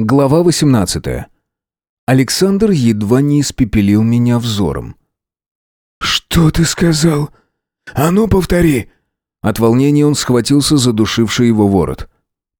Глава 18. Александр едва не испепелил меня взором. «Что ты сказал? А ну, повтори!» От волнения он схватился за душивший его ворот.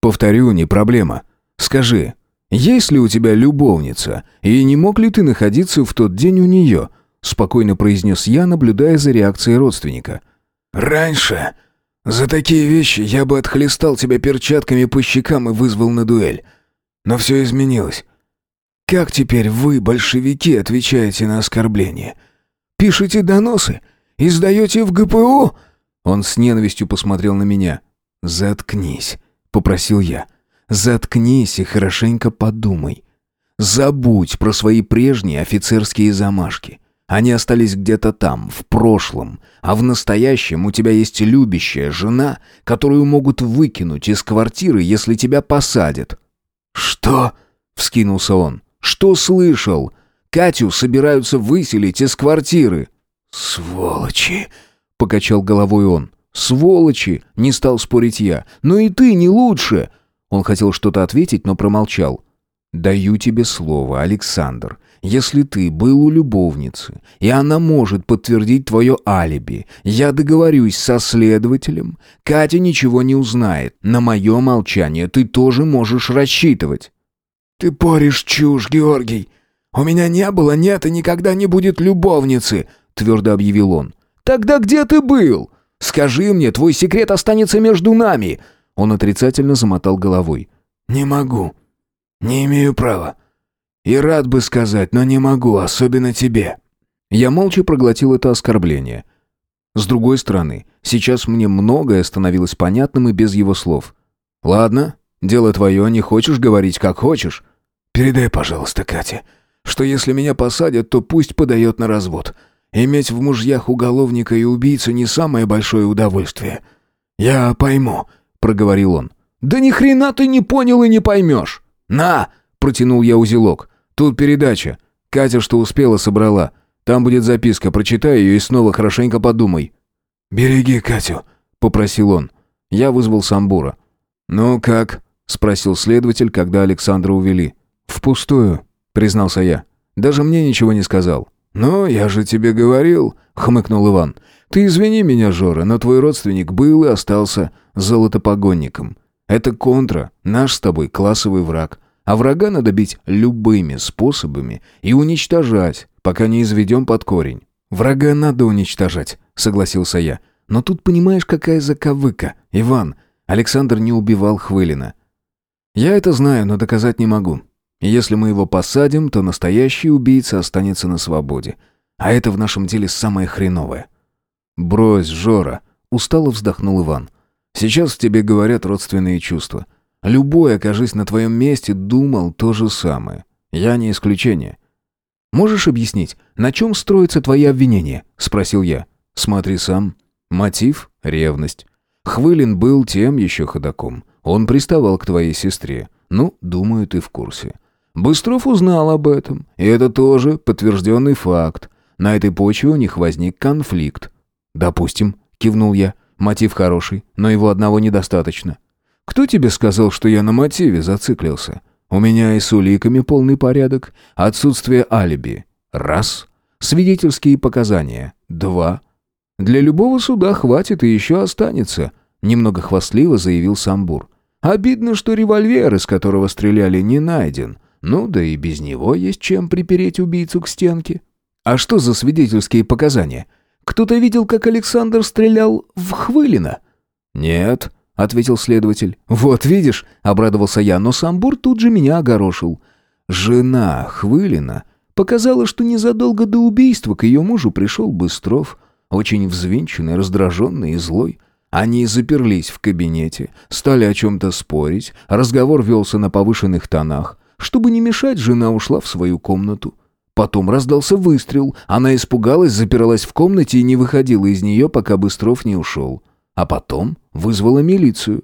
«Повторю, не проблема. Скажи, есть ли у тебя любовница, и не мог ли ты находиться в тот день у нее?» Спокойно произнес я, наблюдая за реакцией родственника. «Раньше за такие вещи я бы отхлестал тебя перчатками по щекам и вызвал на дуэль. Но все изменилось. Как теперь вы, большевики, отвечаете на оскорбления? Пишете доносы? Издаете в ГПУ?» Он с ненавистью посмотрел на меня. «Заткнись», — попросил я. «Заткнись и хорошенько подумай. Забудь про свои прежние офицерские замашки. Они остались где-то там, в прошлом. А в настоящем у тебя есть любящая жена, которую могут выкинуть из квартиры, если тебя посадят. «Что?» — вскинулся он. «Что слышал? Катю собираются выселить из квартиры». «Сволочи!» — покачал головой он. «Сволочи!» — не стал спорить я. «Но и ты не лучше!» Он хотел что-то ответить, но промолчал. «Даю тебе слово, Александр. Если ты был у любовницы, и она может подтвердить твое алиби, я договорюсь со следователем. Катя ничего не узнает. На мое молчание ты тоже можешь рассчитывать». «Ты поришь чушь, Георгий. У меня не было, нет и никогда не будет любовницы», — твердо объявил он. «Тогда где ты был? Скажи мне, твой секрет останется между нами». Он отрицательно замотал головой. «Не могу. Не имею права. И рад бы сказать, но не могу, особенно тебе». Я молча проглотил это оскорбление. С другой стороны, сейчас мне многое становилось понятным и без его слов. «Ладно, дело твое, не хочешь говорить, как хочешь». «Передай, пожалуйста, Кате, что если меня посадят, то пусть подает на развод. Иметь в мужьях уголовника и убийцу не самое большое удовольствие. Я пойму», — проговорил он. «Да ни хрена ты не понял и не поймешь! На!» — протянул я узелок. Тут передача. Катя, что успела, собрала. Там будет записка, прочитай ее и снова хорошенько подумай». «Береги Катю», — попросил он. Я вызвал Самбура. «Ну как?» — спросил следователь, когда Александра увели. «Впустую», — признался я. «Даже мне ничего не сказал». «Ну, я же тебе говорил», — хмыкнул Иван. «Ты извини меня, Жора, но твой родственник был и остался золотопогонником. Это контра, наш с тобой классовый враг. А врага надо бить любыми способами и уничтожать, пока не изведем под корень. «Врага надо уничтожать», — согласился я. «Но тут понимаешь, какая заковыка, Иван. Александр не убивал Хвылина». «Я это знаю, но доказать не могу. Если мы его посадим, то настоящий убийца останется на свободе. А это в нашем деле самое хреновое». «Брось, Жора», — устало вздохнул Иван. «Сейчас тебе говорят родственные чувства». Любой, окажись на твоем месте, думал то же самое. Я не исключение. «Можешь объяснить, на чем строятся твои обвинения?» — спросил я. «Смотри сам. Мотив — ревность. Хвылин был тем еще ходаком. Он приставал к твоей сестре. Ну, думаю, ты в курсе. Быстров узнал об этом, и это тоже подтвержденный факт. На этой почве у них возник конфликт. «Допустим», — кивнул я. «Мотив хороший, но его одного недостаточно. Кто тебе сказал, что я на мотиве зациклился? У меня и с уликами полный порядок. Отсутствие алиби. Раз. Свидетельские показания. Два. Для любого суда хватит и еще останется. Немного хвастливо заявил Самбур. Обидно, что револьвер, из которого стреляли, не найден. Ну да и без него есть чем припереть убийцу к стенке. А что за свидетельские показания? Кто-то видел, как Александр стрелял в Хвылина? Нет ответил следователь. «Вот видишь», — обрадовался я, но Самбур тут же меня огорошил. «Жена Хвылина показала, что незадолго до убийства к ее мужу пришел Быстров, очень взвинченный, раздраженный и злой. Они заперлись в кабинете, стали о чем-то спорить, разговор велся на повышенных тонах. Чтобы не мешать, жена ушла в свою комнату. Потом раздался выстрел, она испугалась, запиралась в комнате и не выходила из нее, пока Быстров не ушел а потом вызвала милицию.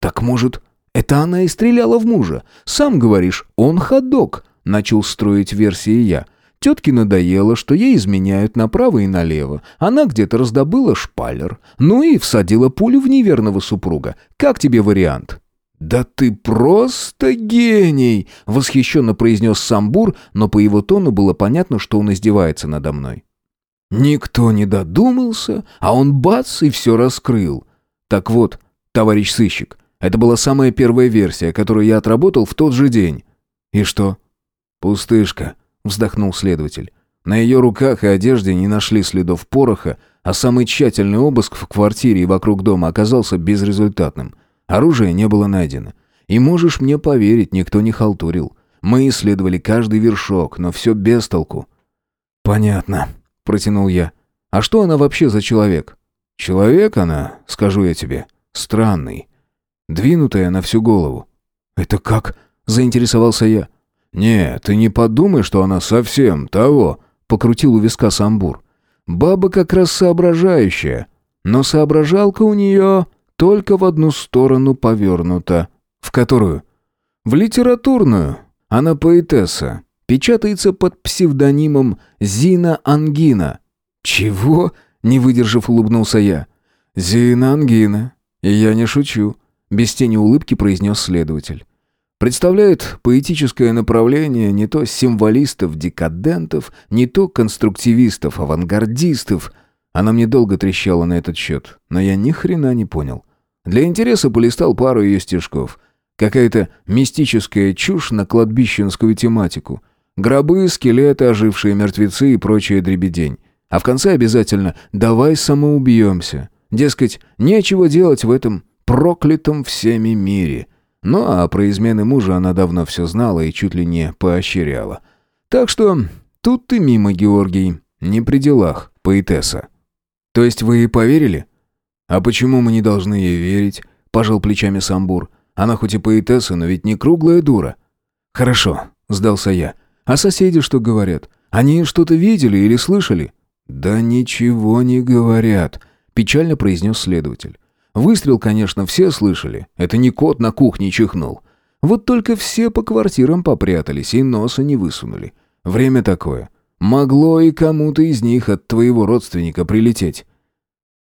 Так может, это она и стреляла в мужа? Сам говоришь, он ходок, начал строить версии я. Тетке надоело, что ей изменяют направо и налево. Она где-то раздобыла шпалер. Ну и всадила пулю в неверного супруга. Как тебе вариант? «Да ты просто гений!» — восхищенно произнес Самбур, но по его тону было понятно, что он издевается надо мной. Никто не додумался, а он бац и все раскрыл. Так вот, товарищ сыщик, это была самая первая версия, которую я отработал в тот же день. И что? Пустышка, вздохнул следователь. На ее руках и одежде не нашли следов пороха, а самый тщательный обыск в квартире и вокруг дома оказался безрезультатным. Оружия не было найдено. И можешь мне поверить, никто не халтурил. Мы исследовали каждый вершок, но все без толку. «Понятно», — протянул я. «А что она вообще за человек?» «Человек она, скажу я тебе, странный. Двинутая на всю голову». «Это как?» — заинтересовался я. «Не, ты не подумай, что она совсем того», — покрутил у виска Самбур. «Баба как раз соображающая, но соображалка у нее только в одну сторону повернута. В которую? В литературную. Она поэтесса. Печатается под псевдонимом Зина Ангина. Чего? Не выдержав, улыбнулся я. Зина Ангина. И я не шучу. Без тени улыбки произнес следователь. Представляет поэтическое направление не то символистов-декадентов, не то конструктивистов-авангардистов. Она мне долго трещала на этот счет, но я ни хрена не понял. Для интереса полистал пару ее стишков. Какая-то мистическая чушь на кладбищенскую тематику. Гробы, скелеты, ожившие мертвецы и прочая дребедень. А в конце обязательно «давай самоубьемся». Дескать, нечего делать в этом проклятом всеми мире. Ну а про измены мужа она давно все знала и чуть ли не поощряла. Так что тут ты мимо, Георгий. Не при делах, поэтесса. То есть вы и поверили? «А почему мы не должны ей верить?» — пожал плечами Самбур. «Она хоть и поэтесса, но ведь не круглая дура». «Хорошо», — сдался я. «А соседи что говорят? Они что-то видели или слышали?» «Да ничего не говорят», — печально произнес следователь. «Выстрел, конечно, все слышали. Это не кот на кухне чихнул. Вот только все по квартирам попрятались и носа не высунули. Время такое. Могло и кому-то из них от твоего родственника прилететь.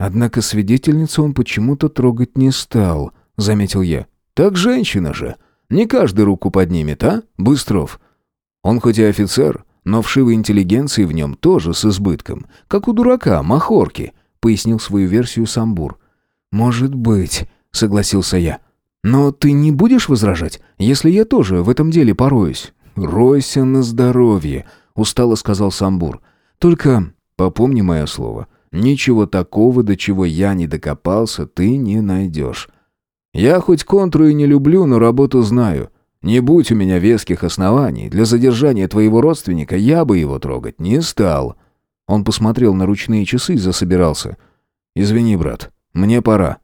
Однако свидетельницу он почему-то трогать не стал, заметил я. Так женщина же. Не каждый руку поднимет, а, Быстров? Он хоть и офицер, но вшивой интеллигенции в нем тоже с избытком. Как у дурака, махорки, пояснил свою версию Самбур. Может быть, согласился я. Но ты не будешь возражать, если я тоже в этом деле пороюсь? Ройся на здоровье, устало сказал Самбур. Только попомни мое слово. Ничего такого, до чего я не докопался, ты не найдешь. Я хоть контру и не люблю, но работу знаю. Не будь у меня веских оснований для задержания твоего родственника, я бы его трогать не стал». Он посмотрел на ручные часы и засобирался. «Извини, брат, мне пора».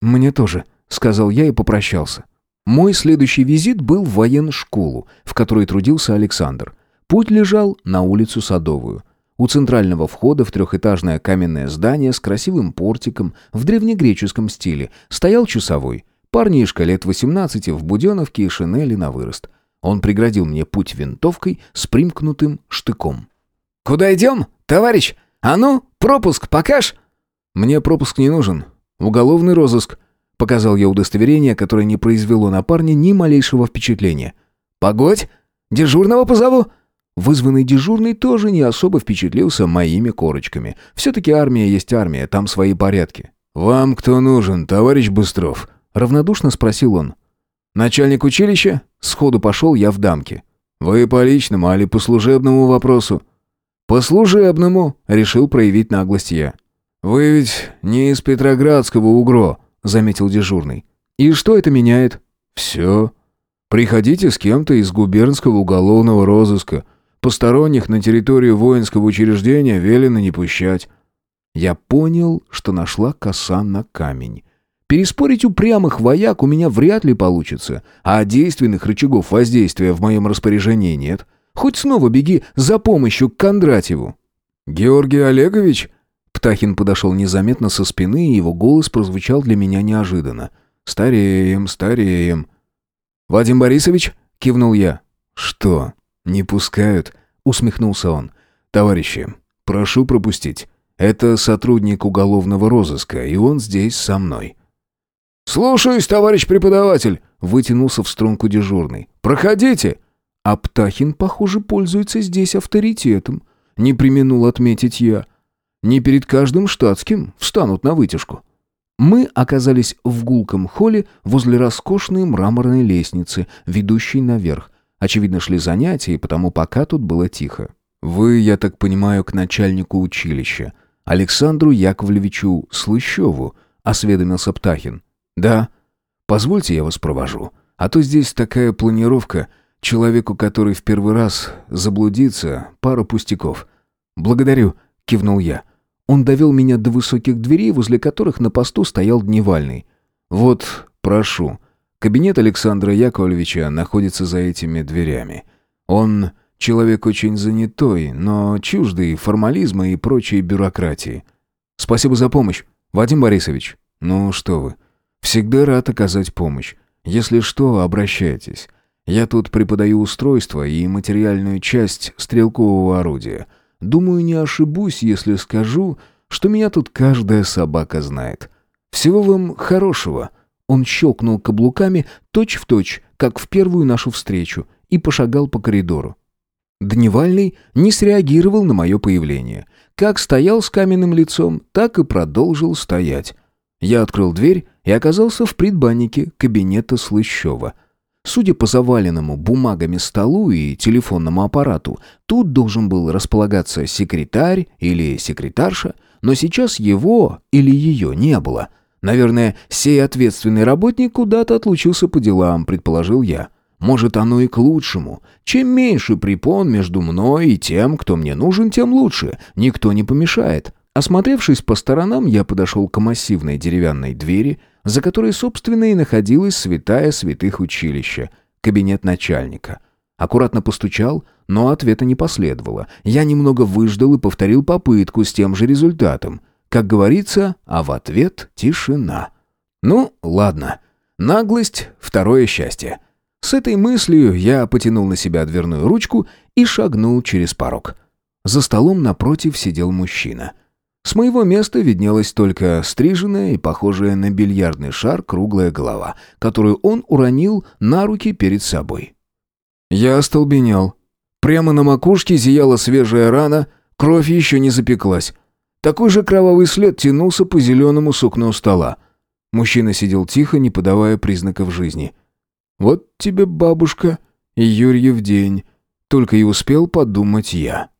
«Мне тоже», — сказал я и попрощался. Мой следующий визит был в военную школу, в которой трудился Александр. Путь лежал на улицу Садовую. У центрального входа в трехэтажное каменное здание с красивым портиком в древнегреческом стиле стоял часовой. Парнишка лет 18 в буденовке и шинели на вырост. Он преградил мне путь винтовкой с примкнутым штыком. «Куда идем, товарищ? А ну, пропуск покаж!» «Мне пропуск не нужен. Уголовный розыск», — показал я удостоверение, которое не произвело на парня ни малейшего впечатления. «Погодь! Дежурного позову!» Вызванный дежурный тоже не особо впечатлился моими корочками. Все-таки армия есть армия, там свои порядки. «Вам кто нужен, товарищ Быстров?» — равнодушно спросил он. «Начальник училища?» Сходу пошел я в дамки. «Вы по личному, али по служебному вопросу?» «По служебному», — решил проявить наглость я. «Вы ведь не из Петроградского УГРО», — заметил дежурный. «И что это меняет?» «Все. Приходите с кем-то из губернского уголовного розыска. Посторонних на территорию воинского учреждения велено не пущать. Я понял, что нашла коса на камень. Переспорить упрямых вояк у меня вряд ли получится, а действенных рычагов воздействия в моем распоряжении нет. Хоть снова беги за помощью к Кондратьеву. «Георгий Олегович?» Птахин подошел незаметно со спины, и его голос прозвучал для меня неожиданно. «Стареем, стареем». «Вадим Борисович?» — кивнул я. «Что?» «Не пускают», — усмехнулся он. «Товарищи, прошу пропустить. Это сотрудник уголовного розыска, и он здесь со мной». «Слушаюсь, товарищ преподаватель!» — вытянулся в струнку дежурный. «Проходите!» А Птахин, похоже, пользуется здесь авторитетом. Не применул отметить я. Не перед каждым штатским встанут на вытяжку. Мы оказались в гулком холле возле роскошной мраморной лестницы, ведущей наверх. Очевидно, шли занятия, и потому пока тут было тихо. «Вы, я так понимаю, к начальнику училища, Александру Яковлевичу Слыщеву», — осведомился Птахин. «Да. Позвольте, я вас провожу. А то здесь такая планировка. Человеку, который в первый раз заблудится, пара пустяков». «Благодарю», — кивнул я. Он довел меня до высоких дверей, возле которых на посту стоял дневальный. «Вот, прошу. Кабинет Александра Яковлевича находится за этими дверями. Он человек очень занятой, но чуждый формализма и прочей бюрократии. Спасибо за помощь, Вадим Борисович. Ну что вы, всегда рад оказать помощь. Если что, обращайтесь. Я тут преподаю устройство и материальную часть стрелкового орудия». Думаю, не ошибусь, если скажу, что меня тут каждая собака знает. Всего вам хорошего». Он щелкнул каблуками точь-в-точь, точь, как в первую нашу встречу, и пошагал по коридору. Дневальный не среагировал на мое появление. Как стоял с каменным лицом, так и продолжил стоять. Я открыл дверь и оказался в предбаннике кабинета Слыщева. Судя по заваленному бумагами столу и телефонному аппарату, тут должен был располагаться секретарь или секретарша, но сейчас его или ее не было. Наверное, сей ответственный работник куда-то отлучился по делам, предположил я. Может, оно и к лучшему. Чем меньше препон между мной и тем, кто мне нужен, тем лучше. Никто не помешает. Осмотревшись по сторонам, я подошел к массивной деревянной двери, за которой, собственно, и находилась святая святых училища, кабинет начальника. Аккуратно постучал, но ответа не последовало. Я немного выждал и повторил попытку с тем же результатом. Как говорится, а в ответ тишина. Ну, ладно. Наглость — второе счастье. С этой мыслью я потянул на себя дверную ручку и шагнул через порог. За столом напротив сидел мужчина — с моего места виднелась только стриженная и похожая на бильярдный шар круглая голова, которую он уронил на руки перед собой. Я остолбенел. Прямо на макушке зияла свежая рана, кровь еще не запеклась. Такой же кровавый след тянулся по зеленому сукну стола. Мужчина сидел тихо, не подавая признаков жизни. «Вот тебе, бабушка, и Юрьев день», — только и успел подумать я.